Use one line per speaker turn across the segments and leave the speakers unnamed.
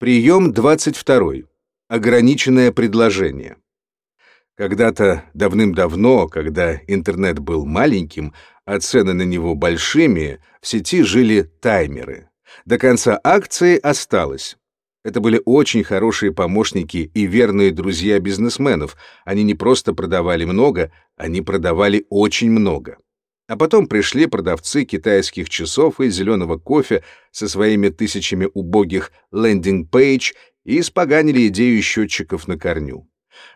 Прием 22. Ограниченное предложение. Когда-то давным-давно, когда интернет был маленьким, а цены на него большими, в сети жили таймеры. До конца акции осталось. Это были очень хорошие помощники и верные друзья бизнесменов. Они не просто продавали много, они продавали очень много. А потом пришли продавцы китайских часов и зеленого кофе со своими тысячами убогих лендинг-пейдж и испоганили идею счетчиков на корню.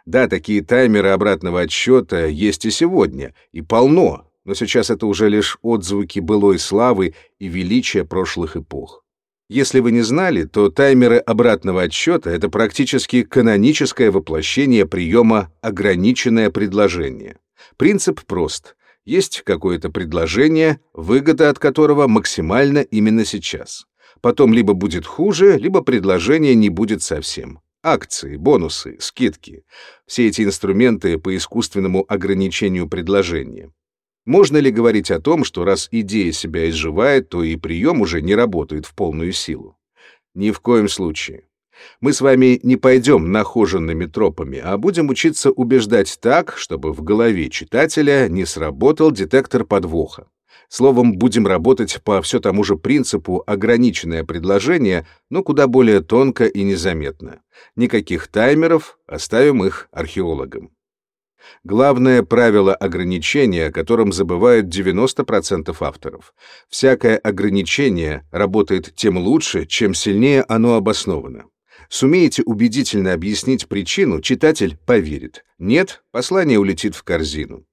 Да, такие таймеры обратного отсчета есть и сегодня, и полно, но сейчас это уже лишь отзвуки былой славы и величия прошлых эпох. Если вы не знали, то таймеры обратного отсчета — это практически каноническое воплощение приема «ограниченное предложение». Принцип прост — есть какое-то предложение, выгода от которого максимальна именно сейчас. Потом либо будет хуже, либо предложение не будет совсем. Акции, бонусы, скидки — все эти инструменты по искусственному ограничению предложения. Можно ли говорить о том, что раз идея себя изживает, то и прием уже не работает в полную силу? Ни в коем случае. Мы с вами не пойдем нахоженными тропами, а будем учиться убеждать так, чтобы в голове читателя не сработал детектор подвоха. Словом, будем работать по все тому же принципу ограниченное предложение, но куда более тонко и незаметно. Никаких таймеров, оставим их археологам. Главное правило ограничения, о котором забывают 90% авторов. Всякое ограничение работает тем лучше, чем сильнее оно обосновано. Сумеете убедительно объяснить причину, читатель поверит. Нет, послание улетит в корзину.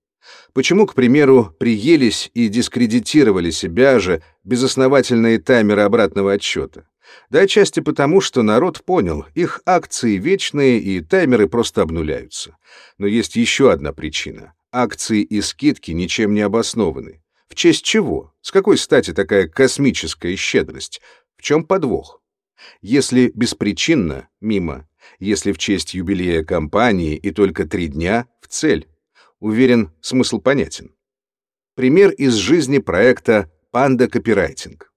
Почему, к примеру, приелись и дискредитировали себя же безосновательные таймеры обратного отсчета? Да отчасти потому, что народ понял, их акции вечные и таймеры просто обнуляются. Но есть еще одна причина. Акции и скидки ничем не обоснованы. В честь чего? С какой стати такая космическая щедрость? В чем подвох? Если беспричинно — мимо. Если в честь юбилея компании и только три дня — в цель. Уверен, смысл понятен. Пример из жизни проекта «Панда Копирайтинг».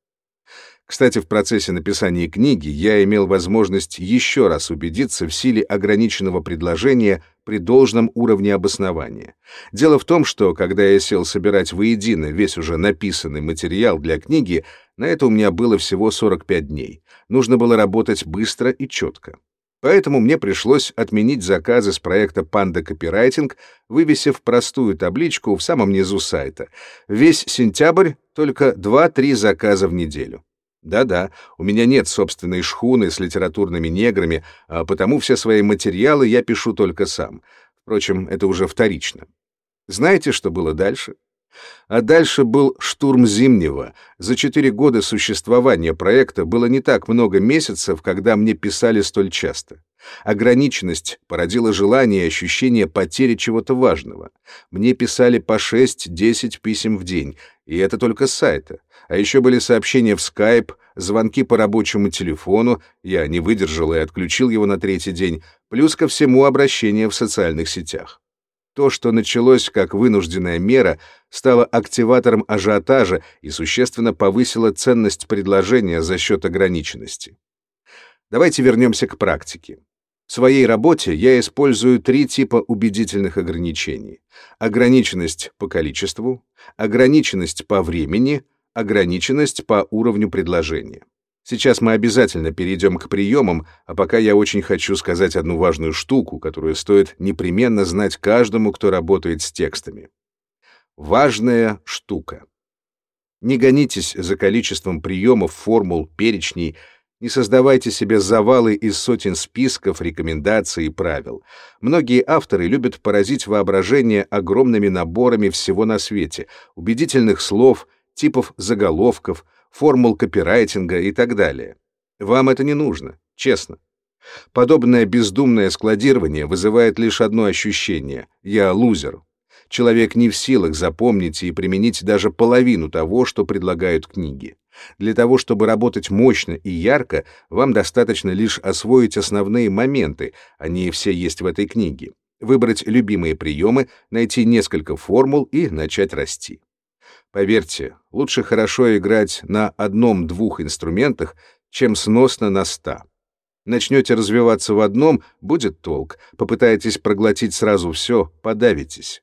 Кстати, в процессе написания книги я имел возможность еще раз убедиться в силе ограниченного предложения при должном уровне обоснования. Дело в том, что, когда я сел собирать воедино весь уже написанный материал для книги, на это у меня было всего 45 дней. Нужно было работать быстро и четко. Поэтому мне пришлось отменить заказы с проекта Panda Copywriting, вывесив простую табличку в самом низу сайта. Весь сентябрь только 2-3 заказа в неделю. Да-да, у меня нет собственной шхуны с литературными неграми, а потому все свои материалы я пишу только сам. Впрочем, это уже вторично. Знаете, что было дальше? А дальше был штурм Зимнего. За четыре года существования проекта было не так много месяцев, когда мне писали столь часто. Ограниченность породила желание и ощущение потери чего-то важного. Мне писали по 6-10 писем в день, и это только с сайта. А еще были сообщения в Skype, звонки по рабочему телефону, я не выдержал и отключил его на третий день, плюс ко всему обращения в социальных сетях. То, что началось как вынужденная мера, стало активатором ажиотажа и существенно повысило ценность предложения за счет ограниченности. Давайте вернемся к практике. В своей работе я использую три типа убедительных ограничений. Ограниченность по количеству, ограниченность по времени, ограниченность по уровню предложения. Сейчас мы обязательно перейдем к приемам, а пока я очень хочу сказать одну важную штуку, которую стоит непременно знать каждому, кто работает с текстами. Важная штука. Не гонитесь за количеством приемов, формул, перечней, не создавайте себе завалы из сотен списков, рекомендаций и правил. Многие авторы любят поразить воображение огромными наборами всего на свете, убедительных слов, типов заголовков, формул копирайтинга и так далее. Вам это не нужно, честно. Подобное бездумное складирование вызывает лишь одно ощущение — я лузер. Человек не в силах запомнить и применить даже половину того, что предлагают книги. Для того, чтобы работать мощно и ярко, вам достаточно лишь освоить основные моменты, они все есть в этой книге, выбрать любимые приемы, найти несколько формул и начать расти. Поверьте, лучше хорошо играть на одном-двух инструментах, чем сносно на ста. Начнете развиваться в одном — будет толк. Попытаетесь проглотить сразу все — подавитесь.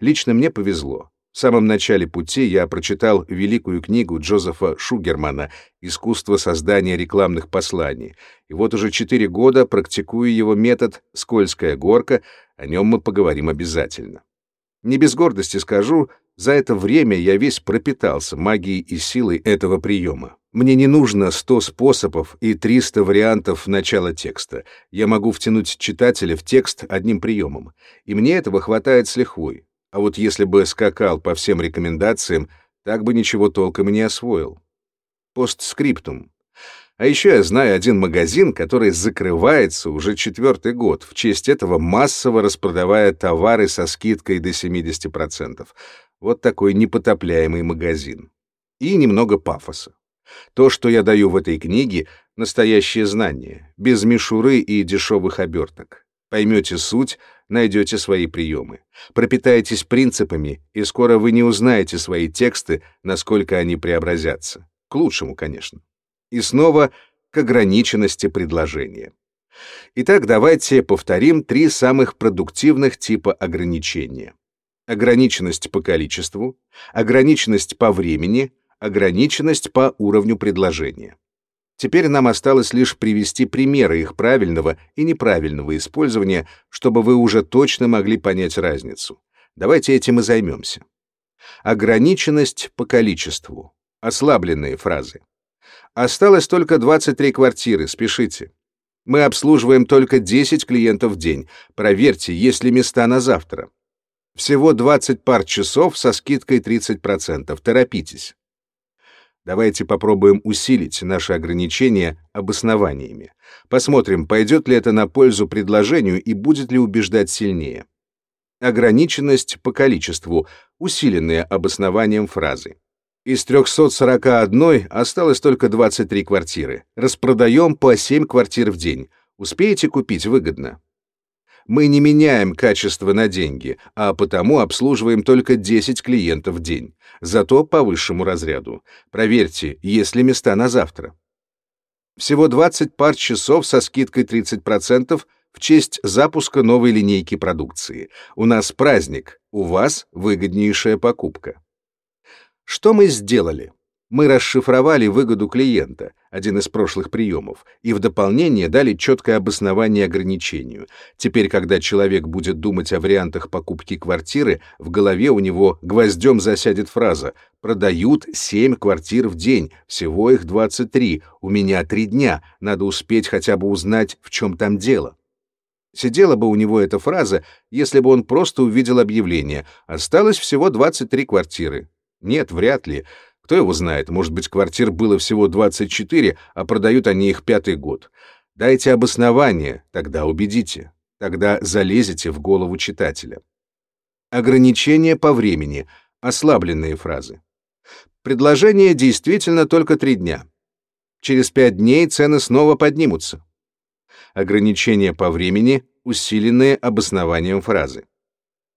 Лично мне повезло. В самом начале пути я прочитал великую книгу Джозефа Шугермана «Искусство создания рекламных посланий». И вот уже четыре года практикую его метод «Скользкая горка», о нем мы поговорим обязательно. Не без гордости скажу, за это время я весь пропитался магией и силой этого приема. Мне не нужно 100 способов и 300 вариантов начала текста. Я могу втянуть читателя в текст одним приемом. И мне этого хватает с лихвой. А вот если бы скакал по всем рекомендациям, так бы ничего толком и не освоил. Постскриптум. А еще я знаю один магазин, который закрывается уже четвертый год, в честь этого массово распродавая товары со скидкой до 70%. Вот такой непотопляемый магазин. И немного пафоса. То, что я даю в этой книге, настоящее знание, без мишуры и дешевых оберток. Поймете суть, найдете свои приемы. Пропитаетесь принципами, и скоро вы не узнаете свои тексты, насколько они преобразятся. К лучшему, конечно. И снова к ограниченности предложения. Итак, давайте повторим три самых продуктивных типа ограничения. Ограниченность по количеству, ограниченность по времени, ограниченность по уровню предложения. Теперь нам осталось лишь привести примеры их правильного и неправильного использования, чтобы вы уже точно могли понять разницу. Давайте этим и займемся. Ограниченность по количеству. Ослабленные фразы. Осталось только 23 квартиры, спешите. Мы обслуживаем только 10 клиентов в день. Проверьте, есть ли места на завтра. Всего 20 пар часов со скидкой 30%. Торопитесь. Давайте попробуем усилить наши ограничения обоснованиями. Посмотрим, пойдет ли это на пользу предложению и будет ли убеждать сильнее. Ограниченность по количеству, усиленная обоснованием фразы. Из 341 осталось только 23 квартиры. Распродаем по 7 квартир в день. Успеете купить выгодно? Мы не меняем качество на деньги, а потому обслуживаем только 10 клиентов в день. Зато по высшему разряду. Проверьте, есть ли места на завтра. Всего 20 пар часов со скидкой 30% в честь запуска новой линейки продукции. У нас праздник, у вас выгоднейшая покупка. Что мы сделали? Мы расшифровали выгоду клиента, один из прошлых приемов, и в дополнение дали четкое обоснование ограничению. Теперь, когда человек будет думать о вариантах покупки квартиры, в голове у него гвоздем засядет фраза «Продают 7 квартир в день, всего их 23, у меня 3 дня, надо успеть хотя бы узнать, в чем там дело». Сидела бы у него эта фраза, если бы он просто увидел объявление «Осталось всего 23 квартиры». Нет, вряд ли. Кто его знает, может быть, квартир было всего 24, а продают они их пятый год. Дайте обоснование, тогда убедите. Тогда залезете в голову читателя. Ограничения по времени, ослабленные фразы. Предложение действительно только три дня. Через пять дней цены снова поднимутся. Ограничения по времени, усиленные обоснованием фразы.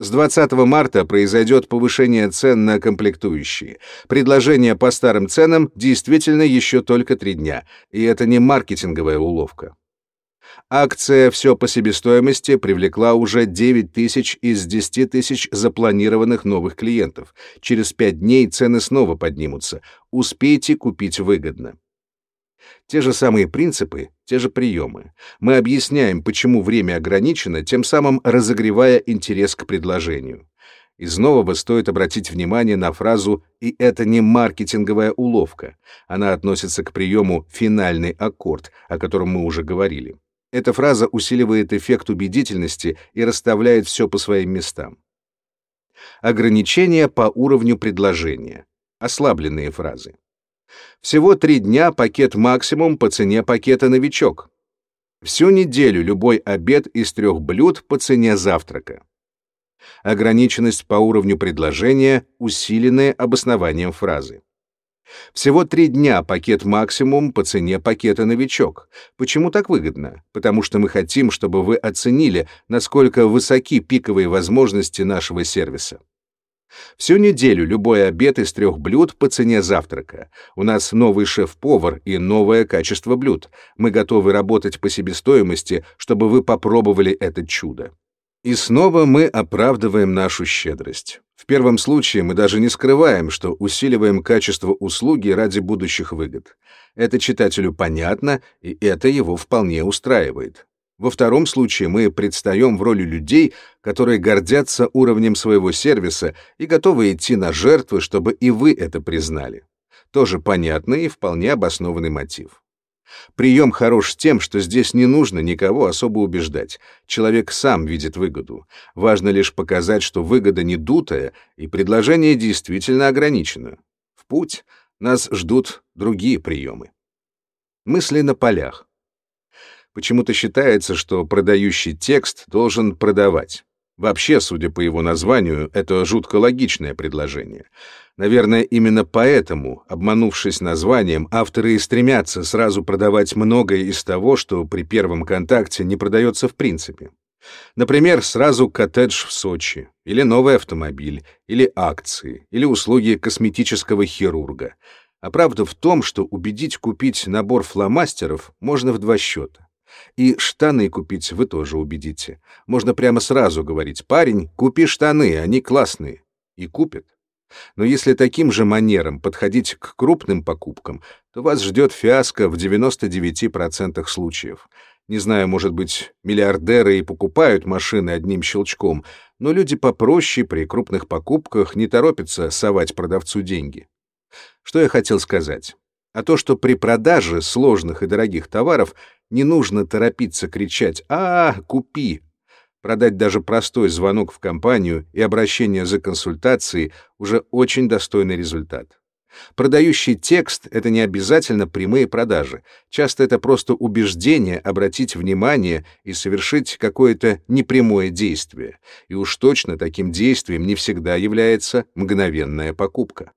С 20 марта произойдет повышение цен на комплектующие. Предложение по старым ценам действительно еще только три дня, и это не маркетинговая уловка. Акция «Все по себестоимости» привлекла уже 9 тысяч из 10 тысяч запланированных новых клиентов. Через 5 дней цены снова поднимутся. Успейте купить выгодно. Те же самые принципы, те же приемы. Мы объясняем, почему время ограничено, тем самым разогревая интерес к предложению. Из нового стоит обратить внимание на фразу «и это не маркетинговая уловка». Она относится к приему «финальный аккорд», о котором мы уже говорили. Эта фраза усиливает эффект убедительности и расставляет все по своим местам. Ограничения по уровню предложения. Ослабленные фразы. Всего три дня пакет максимум по цене пакета новичок. Всю неделю любой обед из трех блюд по цене завтрака. Ограниченность по уровню предложения, усиленная обоснованием фразы. Всего три дня пакет максимум по цене пакета новичок. Почему так выгодно? Потому что мы хотим, чтобы вы оценили, насколько высоки пиковые возможности нашего сервиса. Всю неделю любой обед из трех блюд по цене завтрака. У нас новый шеф-повар и новое качество блюд. Мы готовы работать по себестоимости, чтобы вы попробовали это чудо. И снова мы оправдываем нашу щедрость. В первом случае мы даже не скрываем, что усиливаем качество услуги ради будущих выгод. Это читателю понятно, и это его вполне устраивает. Во втором случае мы предстаем в роли людей, которые гордятся уровнем своего сервиса и готовы идти на жертвы, чтобы и вы это признали. Тоже понятный и вполне обоснованный мотив. Прием хорош тем, что здесь не нужно никого особо убеждать. Человек сам видит выгоду. Важно лишь показать, что выгода не дутая, и предложение действительно ограничено. В путь нас ждут другие приемы. Мысли на полях. Почему-то считается, что продающий текст должен продавать. Вообще, судя по его названию, это жутко логичное предложение. Наверное, именно поэтому, обманувшись названием, авторы и стремятся сразу продавать многое из того, что при первом контакте не продается в принципе. Например, сразу коттедж в Сочи, или новый автомобиль, или акции, или услуги косметического хирурга. А правда в том, что убедить купить набор фломастеров можно в два счета. И штаны купить вы тоже убедите. Можно прямо сразу говорить, парень, купи штаны, они классные. И купит. Но если таким же манером подходить к крупным покупкам, то вас ждет фиаско в 99% случаев. Не знаю, может быть, миллиардеры и покупают машины одним щелчком, но люди попроще при крупных покупках не торопятся совать продавцу деньги. Что я хотел сказать? А то, что при продаже сложных и дорогих товаров не нужно торопиться кричать «А, купи!». Продать даже простой звонок в компанию и обращение за консультацией уже очень достойный результат. Продающий текст — это не обязательно прямые продажи. Часто это просто убеждение обратить внимание и совершить какое-то непрямое действие. И уж точно таким действием не всегда является мгновенная покупка.